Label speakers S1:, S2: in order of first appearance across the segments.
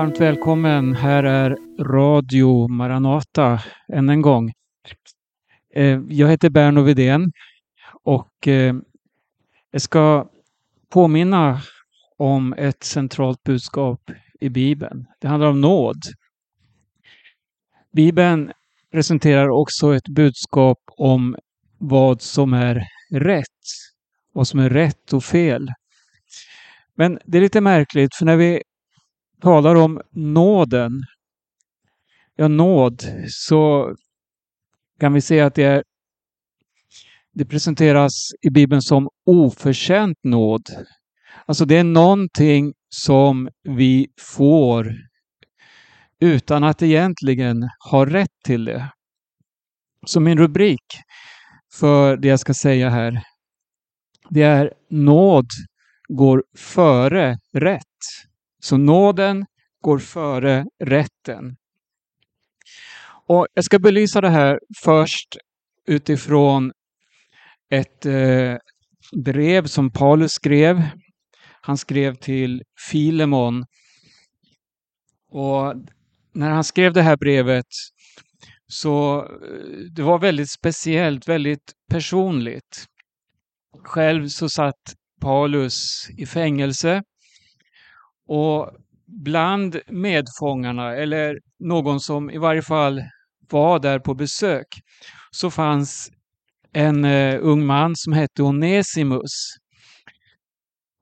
S1: Varmt välkommen. Här är Radio Maranata än en gång. Eh, jag heter Berno Widén och eh, jag ska påminna om ett centralt budskap i Bibeln. Det handlar om nåd. Bibeln presenterar också ett budskap om vad som är rätt. Vad som är rätt och fel. Men det är lite märkligt för när vi talar om nåden, ja nåd, så kan vi se att det, är, det presenteras i Bibeln som oförtjänt nåd. Alltså det är någonting som vi får utan att egentligen ha rätt till det. Så min rubrik för det jag ska säga här, det är nåd går före rätt. Så nåden går före rätten. Och Jag ska belysa det här först utifrån ett eh, brev som Paulus skrev. Han skrev till Filemon. Och när han skrev det här brevet så eh, det var väldigt speciellt, väldigt personligt. Själv så satt Paulus i fängelse och bland medfångarna, eller någon som i varje fall var där på besök, så fanns en eh, ung man som hette Onesimus.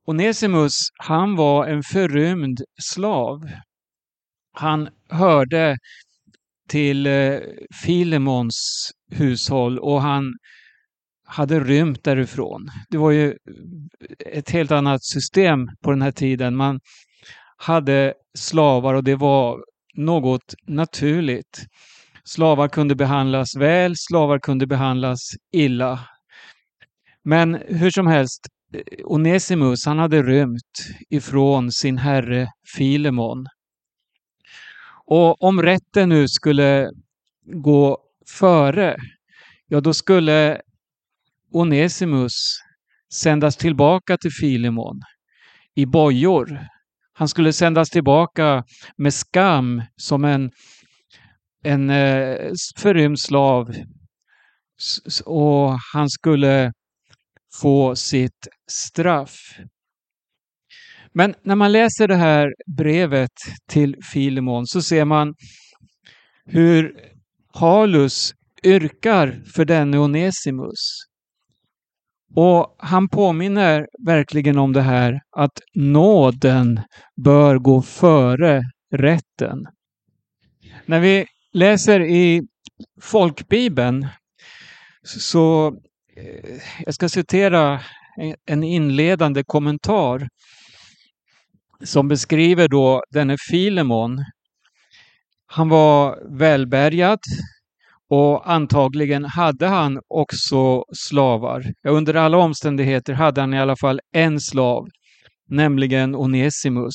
S1: Onesimus, han var en förrymd slav. Han hörde till eh, Filemons hushåll och han hade rymt därifrån. Det var ju ett helt annat system på den här tiden. Man hade slavar och det var något naturligt. Slavar kunde behandlas väl, slavar kunde behandlas illa. Men hur som helst, eh, Onesimus han hade rymt ifrån sin herre Filemon. Och om rätten nu skulle gå före, ja då skulle Onesimus sändas tillbaka till Filemon i bojor han skulle sändas tillbaka med skam som en, en eh, förrymd slav. Och han skulle få sitt straff. Men när man läser det här brevet till Filemon så ser man hur Paulus yrkar för denne Onesimus. Och han påminner verkligen om det här att nåden bör gå före rätten. När vi läser i folkbibeln så eh, jag ska citera en inledande kommentar som beskriver då denne Filemon. Han var välbärgad, och antagligen hade han också slavar. Ja, under alla omständigheter hade han i alla fall en slav, nämligen Onesimus.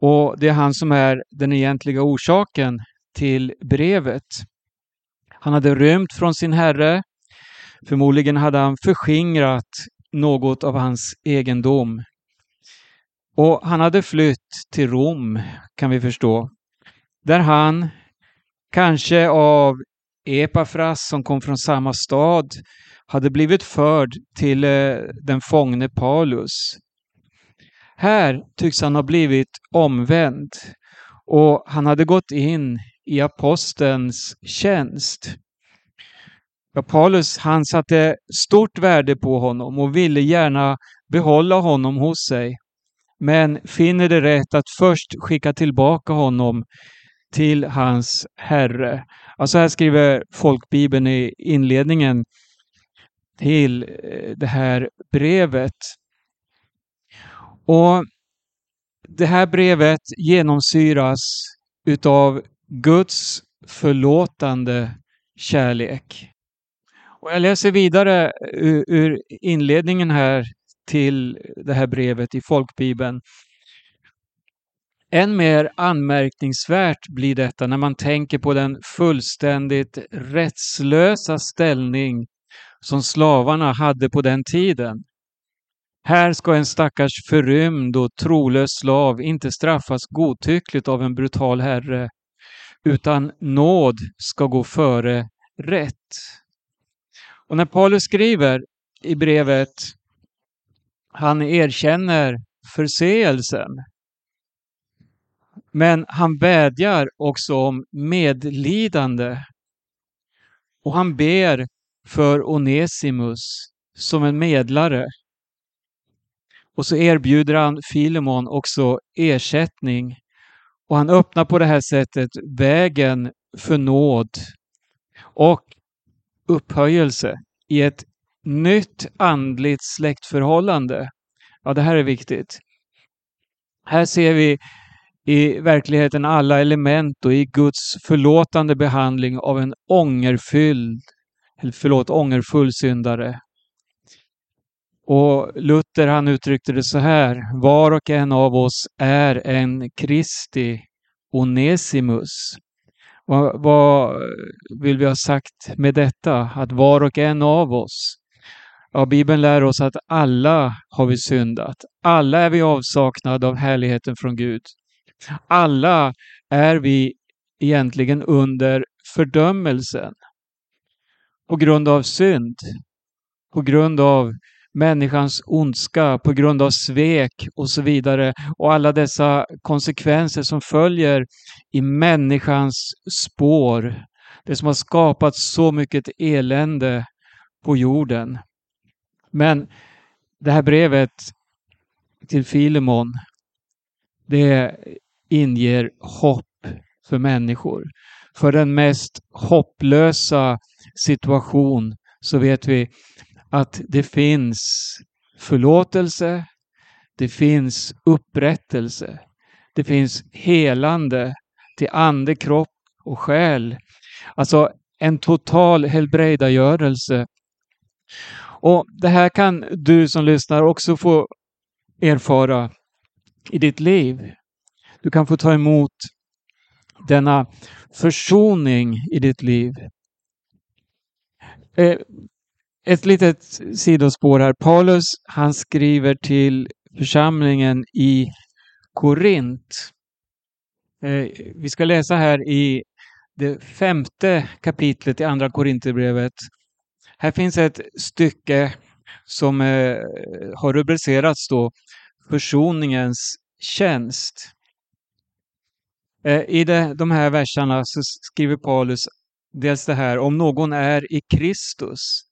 S1: Och det är han som är den egentliga orsaken till brevet. Han hade rymt från sin herre. Förmodligen hade han förskingrat något av hans egendom. Och han hade flytt till Rom, kan vi förstå, där han kanske av Epafras som kom från samma stad hade blivit förd till eh, den fångne Paulus. Här tycks han ha blivit omvänd och han hade gått in i apostelns tjänst. Ja, Paulus han satte stort värde på honom och ville gärna behålla honom hos sig. Men finner det rätt att först skicka tillbaka honom till hans herre. Alltså här skriver folkbibeln i inledningen till eh, det här brevet. Och det här brevet genomsyras utav Guds förlåtande kärlek. Och jag läser vidare ur inledningen här till det här brevet i folkbibeln. Än mer anmärkningsvärt blir detta när man tänker på den fullständigt rättslösa ställning som slavarna hade på den tiden. Här ska en stackars förrymd och trolös slav inte straffas godtyckligt av en brutal herre, utan nåd ska gå före rätt. Och när Paulus skriver i brevet, han erkänner förseelsen. Men han vädjar också om medlidande. Och han ber för Onesimus som en medlare. Och så erbjuder han Filemon också ersättning. Och han öppnar på det här sättet vägen för nåd och upphöjelse i ett nytt andligt släktförhållande. Ja, det här är viktigt. Här ser vi i verkligheten alla element och i Guds förlåtande behandling av en ångerfylld, förlåt, ångerfull syndare. Och Luther han uttryckte det så här, var och en av oss är en Kristi Onesimus. Vad, vad, vill vi ha sagt med detta? Att var och en av oss. Ja, Bibeln lär oss att alla har vi syndat. Alla är vi avsaknad av härligheten från Gud. Alla är vi egentligen under fördömelsen. På grund av synd. På grund av människans ondska, på grund av svek och så vidare. Och alla dessa konsekvenser som följer i människans spår. Det som har skapat så mycket elände på jorden. Men det här brevet till Filemon, det inger hopp för människor. För den mest hopplösa situation så vet vi att det finns förlåtelse, det finns upprättelse, det finns helande till ande, kropp och själ. Alltså en total helbrägdagörelse. Och det här kan du som lyssnar också få erfara i ditt liv. Du kan få ta emot denna försoning i ditt liv. Eh, ett litet sidospår här. Paulus han skriver till församlingen i Korint. Eh, vi ska läsa här i det femte kapitlet i Andra Korinthierbrevet. Här finns ett stycke som eh, har rubricerats då Försoningens tjänst. Eh, I det, de här verserna så skriver Paulus dels det här, om någon är i Kristus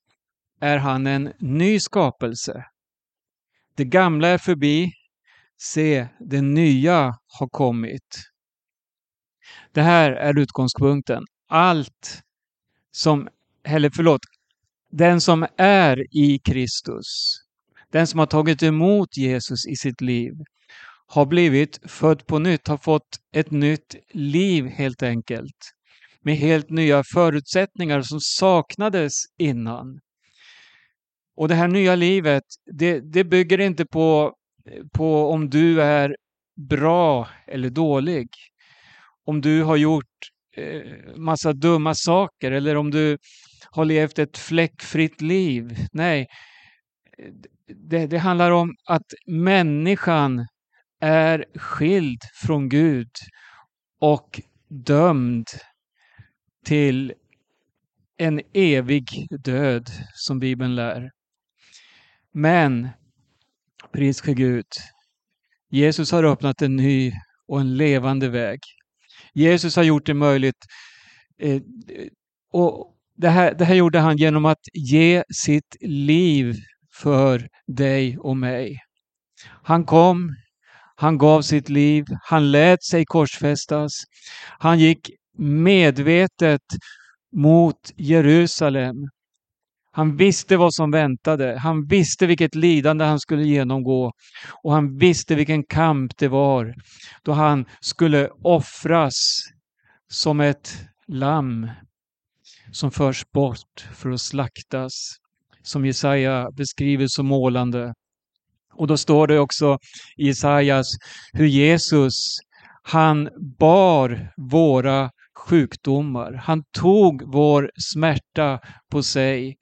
S1: är han en ny skapelse. Det gamla är förbi, se, det nya har kommit. Det här är utgångspunkten. Allt som, eller förlåt, den som är i Kristus, den som har tagit emot Jesus i sitt liv, har blivit född på nytt, har fått ett nytt liv helt enkelt. Med helt nya förutsättningar som saknades innan. Och det här nya livet, det, det bygger inte på, på om du är bra eller dålig. Om du har gjort eh, massa dumma saker eller om du har levt ett fläckfritt liv. Nej, det, det handlar om att människan är skild från Gud och dömd till en evig död som Bibeln lär. Men, pris för Gud, Jesus har öppnat en ny och en levande väg. Jesus har gjort det möjligt. Eh, och det här, det här gjorde han genom att ge sitt liv för dig och mig. Han kom, han gav sitt liv, han lät sig korsfästas. Han gick medvetet mot Jerusalem. Han visste vad som väntade. Han visste vilket lidande han skulle genomgå. Och han visste vilken kamp det var då han skulle offras som ett lamm som förs bort för att slaktas. Som Jesaja beskriver så målande. Och då står det också i Jesajas hur Jesus, han bar våra sjukdomar. Han tog vår smärta på sig.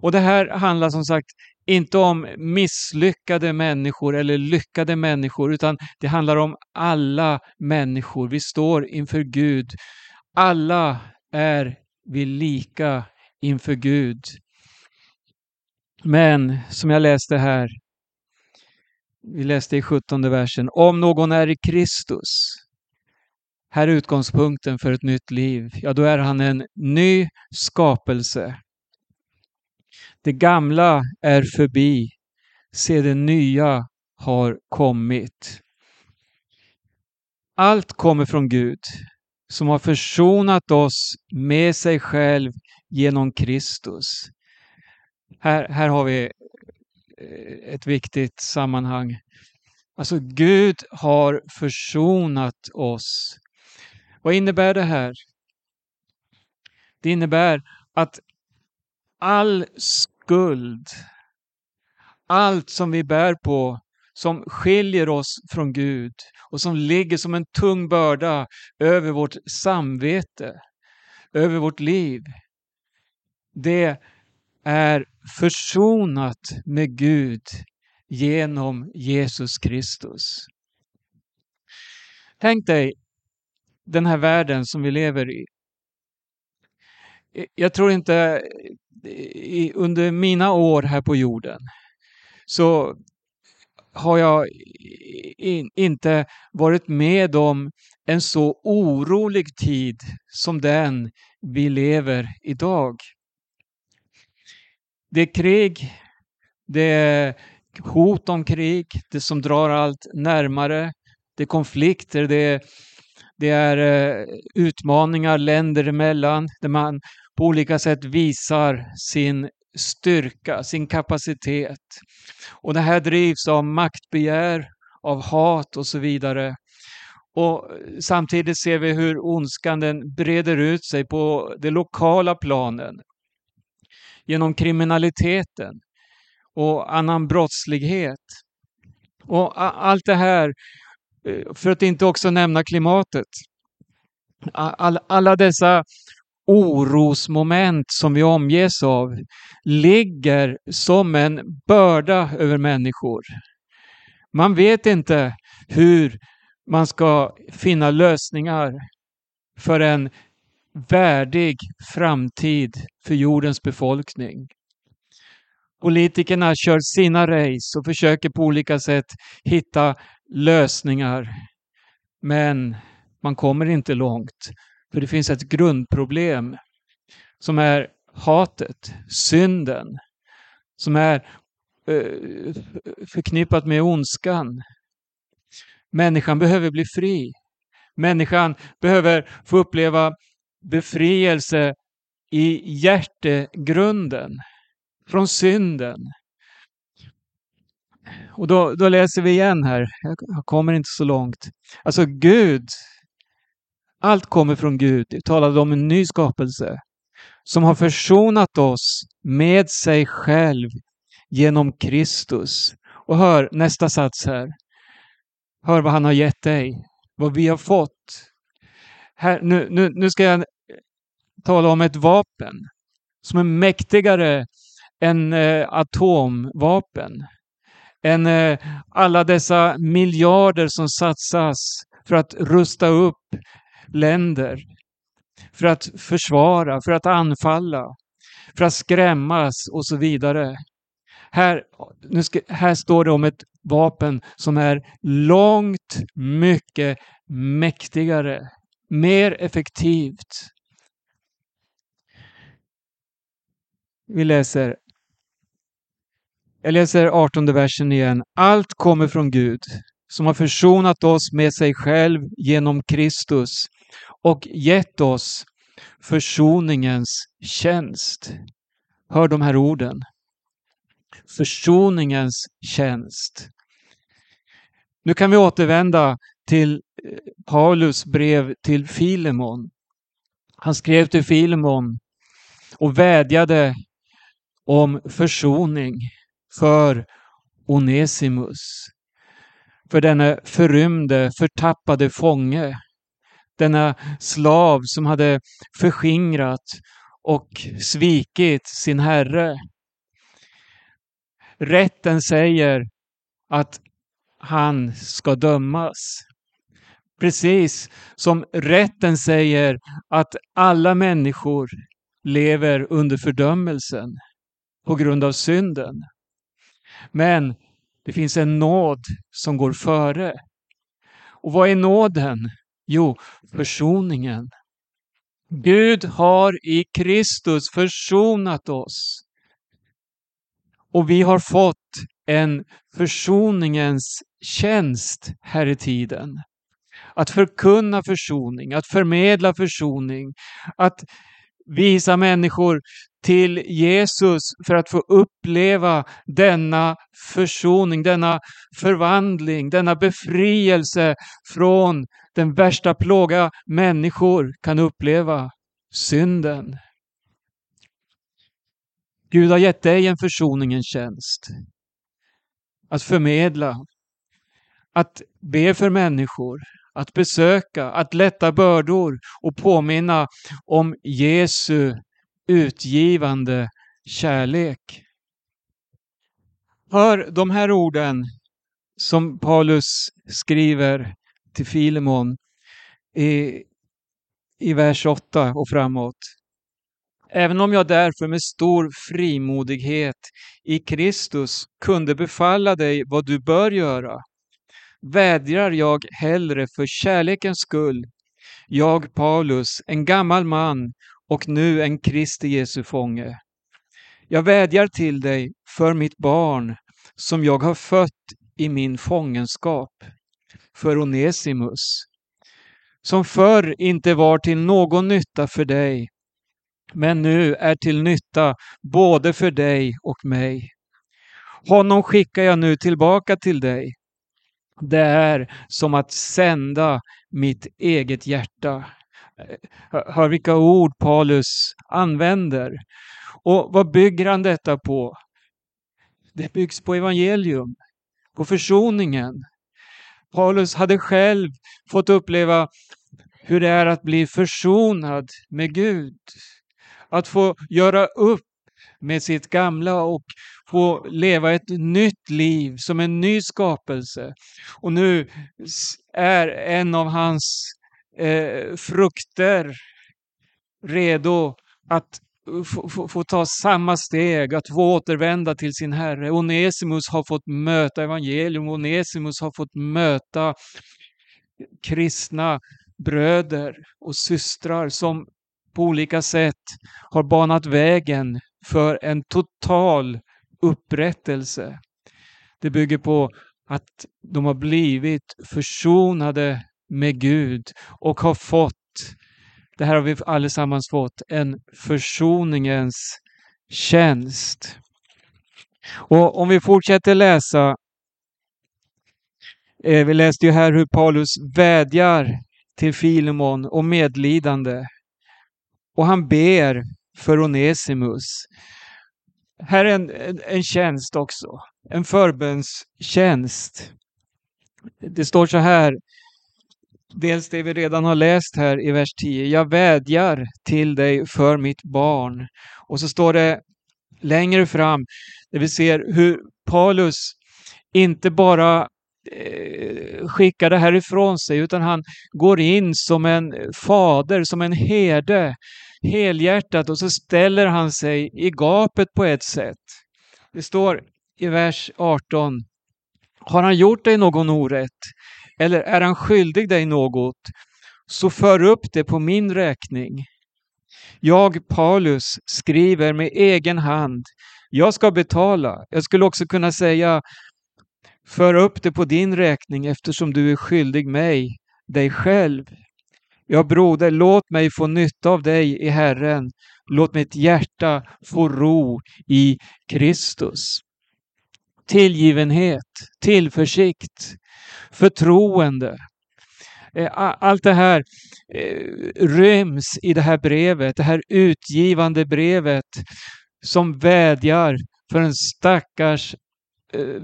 S1: Och det här handlar som sagt inte om misslyckade människor eller lyckade människor, utan det handlar om alla människor. Vi står inför Gud. Alla är vi lika inför Gud. Men som jag läste här, vi läste i 17 versen, om någon är i Kristus, här är utgångspunkten för ett nytt liv, ja då är han en ny skapelse. Det gamla är förbi, se det nya har kommit. Allt kommer från Gud som har försonat oss med sig själv genom Kristus. Här, här har vi Eh, ett viktigt sammanhang. Alltså Gud har försonat oss. Vad innebär det här? Det innebär att all skuld, allt som vi bär på som skiljer oss från Gud och som ligger som en tung börda över vårt samvete, över vårt liv. Det är försonat med Gud genom Jesus Kristus. Tänk dig den här världen som vi lever i. Jag tror inte under mina år här på jorden så har jag in, inte varit med om en så orolig tid som den vi lever idag. Det är krig, det är hot om krig, det som drar allt närmare, det är konflikter, det är, det är eh, utmaningar länder emellan där man på olika sätt visar sin styrka, sin kapacitet. Och det här drivs av maktbegär, av hat och så vidare. Och samtidigt ser vi hur ondskan breder ut sig på det lokala planen genom kriminaliteten och annan brottslighet. Och allt det här, eh, för att inte också nämna klimatet. alla dessa orosmoment som vi omges av ligger som en börda över människor. Man vet inte hur man ska finna lösningar för en värdig framtid för jordens befolkning. Politikerna kör sina race och försöker på olika sätt hitta lösningar. Men man kommer inte långt för det finns ett grundproblem som är hatet, synden, som är eh, förknippat med ondskan. Människan behöver bli fri. Människan behöver få uppleva befrielse i hjärtegrunden från synden. Och då, då läser vi igen här, jag kommer inte så långt. Alltså Gud allt kommer från Gud. Vi talade om en ny skapelse som har försonat oss med sig själv genom Kristus. Och hör nästa sats här. Hör vad han har gett dig, vad vi har fått. Här, nu, nu, nu ska jag tala om ett vapen som är mäktigare än eh, atomvapen. Än eh, alla dessa miljarder som satsas för att rusta upp länder för att försvara, för att anfalla, för att skrämmas och så vidare. Här, nu ska, här står det om ett vapen som är långt mycket mäktigare, mer effektivt. Vi läser jag läser 18 versen igen. Allt kommer från Gud som har försonat oss med sig själv genom Kristus och gett oss försoningens tjänst. Hör de här orden. Försoningens tjänst. Nu kan vi återvända till eh, Paulus brev till Filemon. Han skrev till Filemon och vädjade om försoning för Onesimus. För denne förrymde, förtappade fånge denna slav som hade förskingrat och svikit sin herre. rätten säger att han ska dömas. Precis som rätten säger att alla människor lever under fördömelsen på grund av synden. Men det finns en nåd som går före. Och vad är nåden? Jo, försoningen. Gud har i Kristus försonat oss. Och vi har fått en försoningens tjänst här i tiden. Att förkunna försoning, att förmedla försoning, att visa människor till Jesus för att få uppleva denna försoning, denna förvandling, denna befrielse från den värsta plåga människor kan uppleva, synden. Gud har gett dig en försoningens tjänst. Att förmedla, att be för människor, att besöka, att lätta bördor och påminna om Jesu utgivande kärlek. Hör de här orden som Paulus skriver till Filemon i, i vers 8 och framåt. Även om jag därför med stor frimodighet i Kristus kunde befalla dig vad du bör göra, vädjar jag hellre för kärlekens skull, jag Paulus, en gammal man och nu en Kristi Jesu fånge. Jag vädjar till dig för mitt barn som jag har fött i min fångenskap, för Onesimus, som förr inte var till någon nytta för dig, men nu är till nytta både för dig och mig. Honom skickar jag nu tillbaka till dig. Det är som att sända mitt eget hjärta. Eh, hör vilka ord Paulus använder. Och vad bygger han detta på? Det byggs på evangelium, på försoningen. Paulus hade själv fått uppleva hur det är att bli försonad med Gud. Att få göra upp med sitt gamla och få leva ett nytt liv som en ny skapelse. Och nu är en av hans eh, frukter redo att få, få, ta samma steg, att få återvända till sin Herre. Onesimus har fått möta evangelium, Onesimus har fått möta kristna bröder och systrar som på olika sätt har banat vägen för en total upprättelse. Det bygger på att de har blivit försonade med Gud och har fått, det här har vi allesammans fått, en försoningens tjänst. Och om vi fortsätter läsa, eh, vi läste ju här hur Paulus vädjar till Filemon om medlidande. Och han ber för Onesimus. Här är en, en tjänst också, en förbönstjänst. Det står så här Dels det vi redan har läst här i vers 10. Jag vädjar till dig för mitt barn. Och så står det längre fram där vi ser hur Paulus inte bara eh, skickar det här ifrån sig utan han går in som en fader, som en herde helhjärtat och så ställer han sig i gapet på ett sätt. Det står i vers 18. Har han gjort dig någon orätt? Eller är han skyldig dig något, så för upp det på min räkning. Jag, Paulus, skriver med egen hand. Jag ska betala. Jag skulle också kunna säga för upp det på din räkning eftersom du är skyldig mig, dig själv. Ja, broder, låt mig få nytta av dig i Herren. Låt mitt hjärta få ro i Kristus. Tillgivenhet, tillförsikt, förtroende. Eh, allt det här eh, ryms i det här brevet, det här utgivande brevet som vädjar för en stackars eh,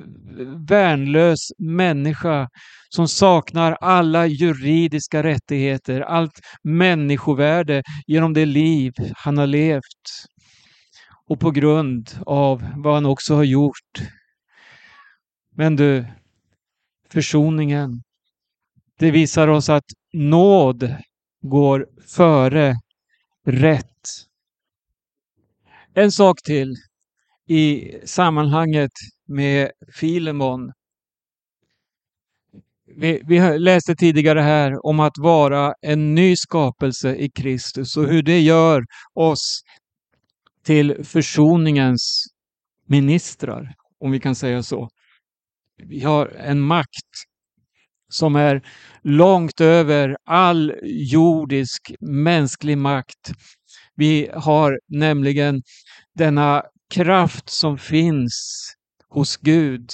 S1: värnlös människa som saknar alla juridiska rättigheter, allt människovärde genom det liv han har levt. Och på grund av vad han också har gjort Men du, försoningen, det visar oss att nåd går före rätt. En sak till i sammanhanget med Filemon. Vi, vi, läste tidigare här om att vara en ny skapelse i Kristus och hur det gör oss till försoningens ministrar, om vi kan säga så. Vi har en makt som är långt över all jordisk mänsklig makt. Vi har nämligen denna kraft som finns hos Gud.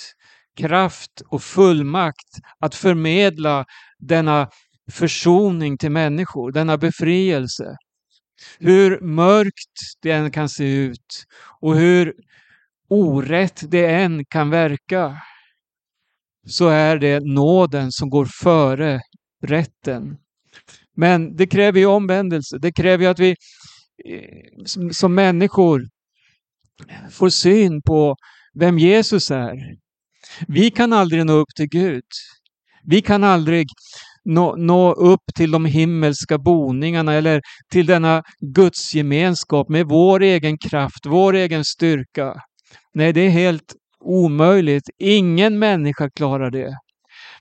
S1: Kraft och fullmakt att förmedla denna försoning till människor, denna befrielse. Hur mörkt det än kan se ut och hur orätt det än kan verka så är det nåden som går före rätten. Men det kräver ju omvändelse. Det kräver ju att vi eh, som människor får syn på vem Jesus är. Vi kan aldrig nå upp till Gud. Vi kan aldrig nå, nå upp till de himmelska boningarna eller till denna gudsgemenskap med vår egen kraft, vår egen styrka. Nej, det är helt omöjligt. Ingen människa klarar det.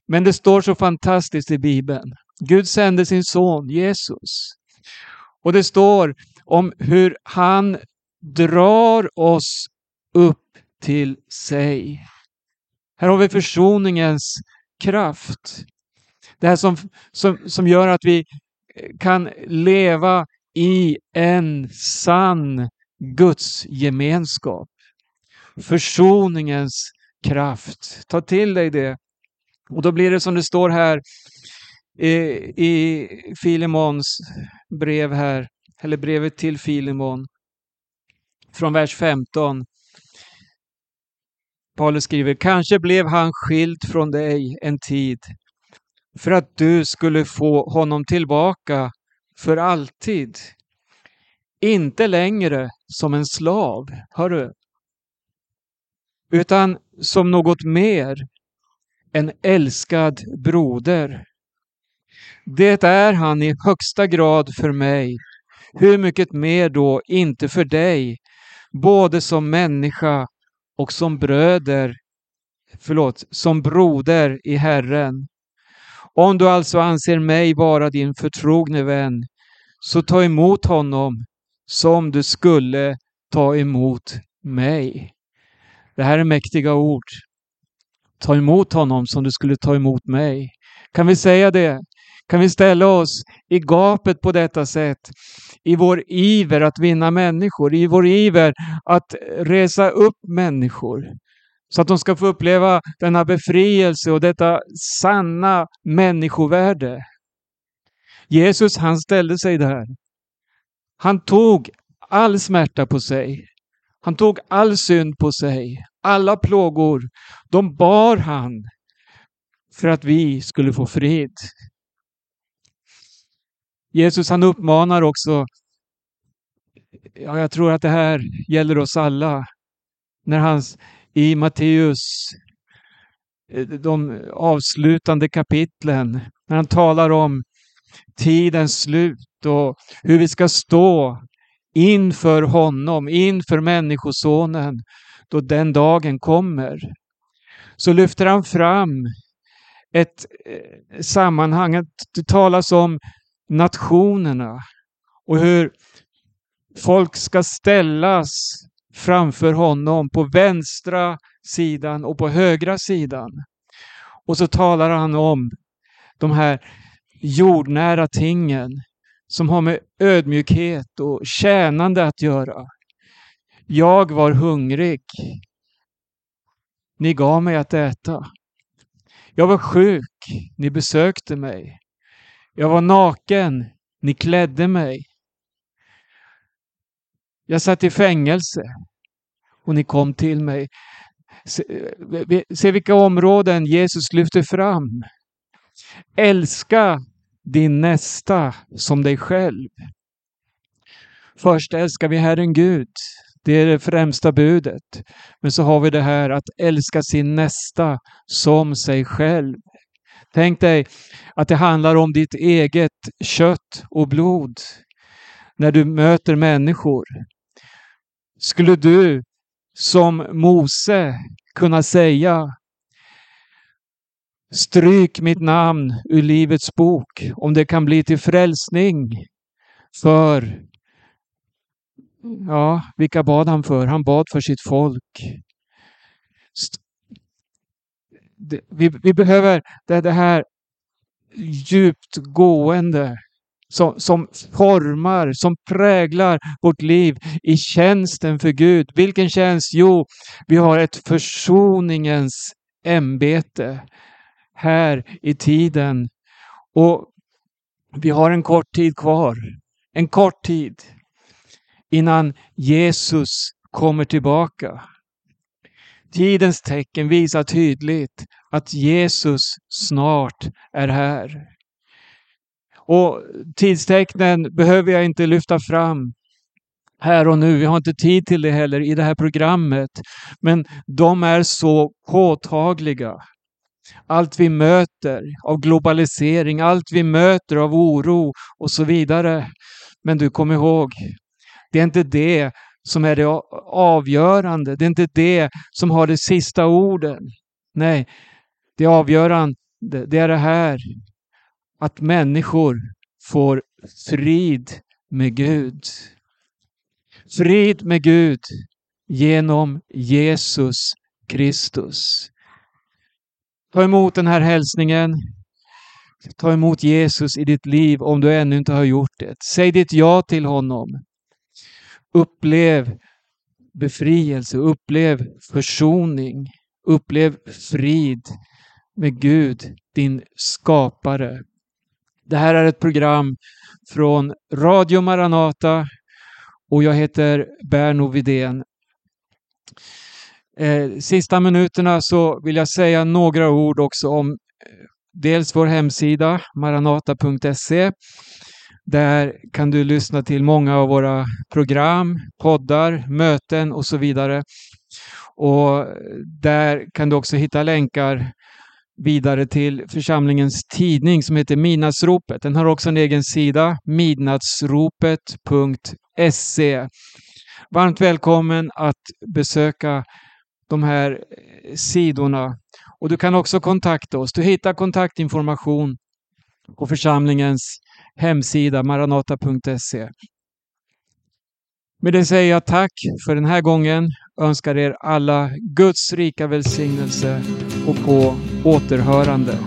S1: Men det står så fantastiskt i Bibeln. Gud sände sin son Jesus. Och det står om hur han drar oss upp till sig. Här har vi försoningens kraft. Det här som, som, som gör att vi kan leva i en sann Guds gemenskap. Försoningens kraft. Ta till dig det. Och då blir det som det står här i, i Filemons brev här, eller brevet till Filemon från vers 15. Paulus skriver, kanske blev han skild från dig en tid för att du skulle få honom tillbaka för alltid. Inte längre som en slav, hör du? Utan som något mer, en älskad broder. Det är han i högsta grad för mig. Hur mycket mer då inte för dig både som människa och som bröder, förlåt, som broder i Herren. Om du alltså anser mig vara din förtrogne vän, så ta emot honom som du skulle ta emot mig. Det här är mäktiga ord. Ta emot honom som du skulle ta emot mig. Kan vi säga det? Kan vi ställa oss i gapet på detta sätt? I vår iver att vinna människor, i vår iver att resa upp människor. Så att de ska få uppleva denna befrielse och detta sanna människovärde. Jesus han ställde sig där. Han tog all smärta på sig. Han tog all synd på sig. Alla plågor, de bar han för att vi skulle få frid. Jesus han uppmanar också, ja, jag tror att det här gäller oss alla, när han i Matteus, eh, de avslutande kapitlen, när han talar om tidens slut och hur vi ska stå inför honom, inför Människosonen, då den dagen kommer. Så lyfter han fram ett sammanhang, sammanhang, det talas om nationerna och hur folk ska ställas framför honom på vänstra sidan och på högra sidan. Och så talar han om de här jordnära tingen som har med ödmjukhet och tjänande att göra. Jag var hungrig. Ni gav mig att äta. Jag var sjuk. Ni besökte mig. Jag var naken, ni klädde mig. Jag satt i fängelse och ni kom till mig. Se, eh, se vilka områden Jesus lyfter fram. Älska din nästa som dig själv. Först älskar vi Herren Gud. Det är det främsta budet. Men så har vi det här att älska sin nästa som sig själv. Tänk dig att det handlar om ditt eget kött och blod när du möter människor. Skulle du som Mose kunna säga Stryk mitt namn ur Livets bok om det kan bli till frälsning för Ja, vilka bad han för? Han bad för sitt folk. Vi, vi behöver det, det här djupt gående som, som formar, som präglar vårt liv i tjänsten för Gud. Vilken tjänst? Jo, vi har ett försoningens ämbete här i tiden. Och vi har en kort tid kvar. En kort tid innan Jesus kommer tillbaka. Tidens tecken visar tydligt att Jesus snart är här. Och tidstecknen behöver jag inte lyfta fram här och nu. Vi har inte tid till det heller i det här programmet. Men de är så påtagliga. Allt vi möter av globalisering, allt vi möter av oro och så vidare. Men du, kom ihåg, det är inte det som är det avgörande. Det är inte det som har det sista orden. Nej, det avgörande det är det här. Att människor får frid med Gud. Frid med Gud genom Jesus Kristus. Ta emot den här hälsningen. Ta emot Jesus i ditt liv om du ännu inte har gjort det. Säg ditt ja till honom. Upplev befrielse, upplev försoning, upplev frid med Gud, din skapare. Det här är ett program från Radio Maranata och jag heter Berno Vidén. Eh, sista minuterna så vill jag säga några ord också om eh, dels vår hemsida maranata.se där kan du lyssna till många av våra program, poddar, möten och så vidare. Och där kan du också hitta länkar vidare till församlingens tidning som heter Midnattsropet. Den har också en egen sida, midnattsropet.se. Varmt välkommen att besöka de här eh, sidorna. Och du kan också kontakta oss. Du hittar kontaktinformation på församlingens hemsida maranata.se. Med det säger jag tack för den här gången. Önskar er alla Guds rika välsignelse och på återhörande.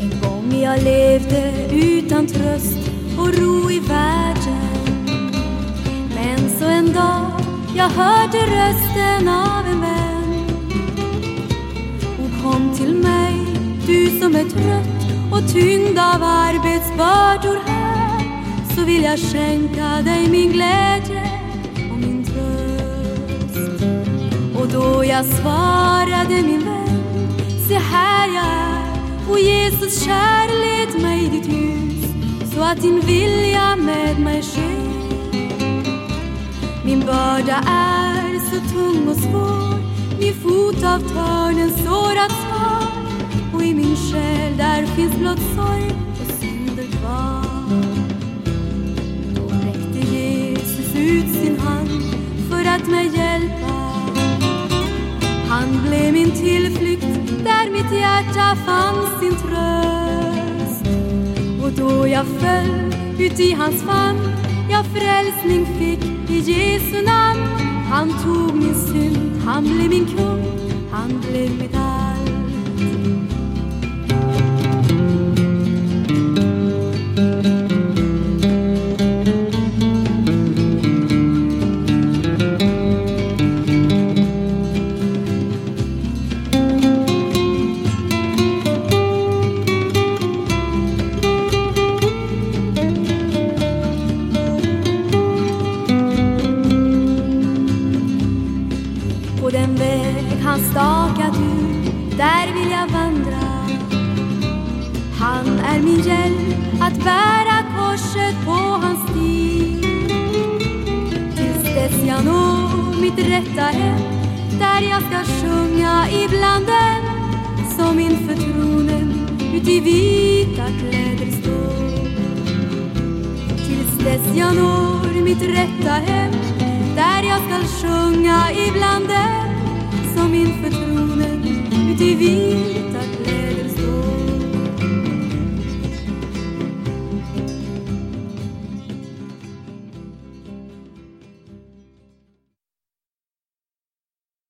S2: En gång jag levde utan tröst och ro i världen. Men så en dag jag hörde rösten av en vän. Hon kom till mig, du som är trött och tyngd av arbetsbördor här så vill jag skänka dig min glädje och min tröst. Och då jag svarade min vän, se här jag är och Jesus kär led mig i ditt hus så att din vilja börda är så tung och svår, min fot av törnen sårat svar och i min själ där finns blott sorg och synder kvar. Då räckte Jesus ut sin hand för att mig hjälpa. Han blev min tillflykt där mitt hjärta fann sin tröst. Och då jag föll ut i hans famn, jag frälsning fick i Jesu namn. Han tog min synd, han blev min kung, han blev mitt allt.